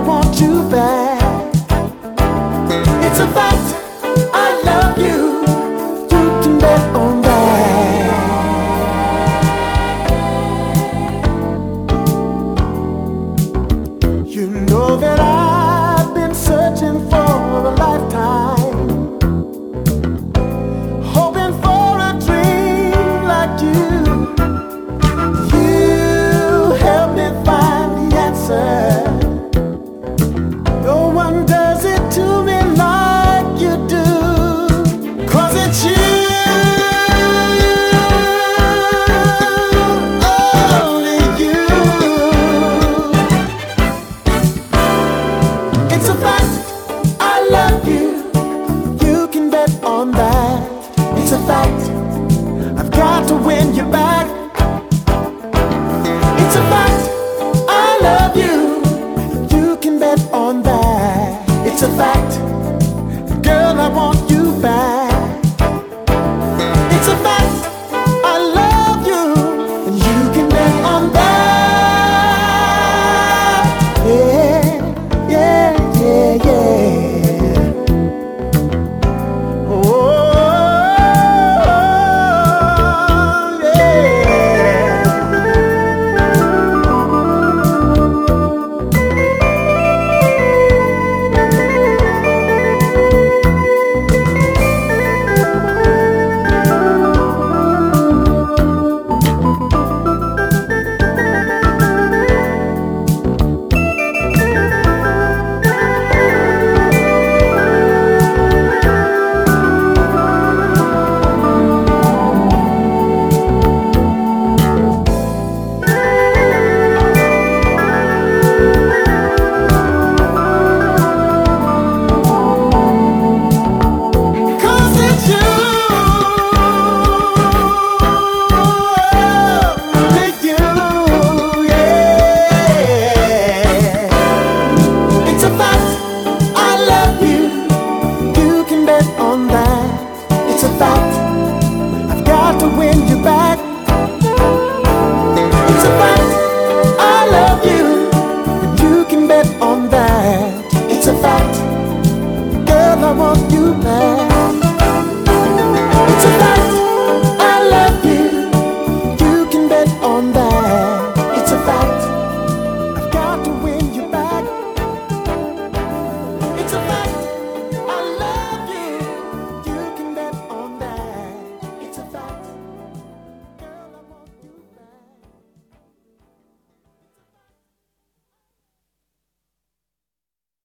I want you back. It's a fact, I love you. You can bet on that. You know that I. to win you back.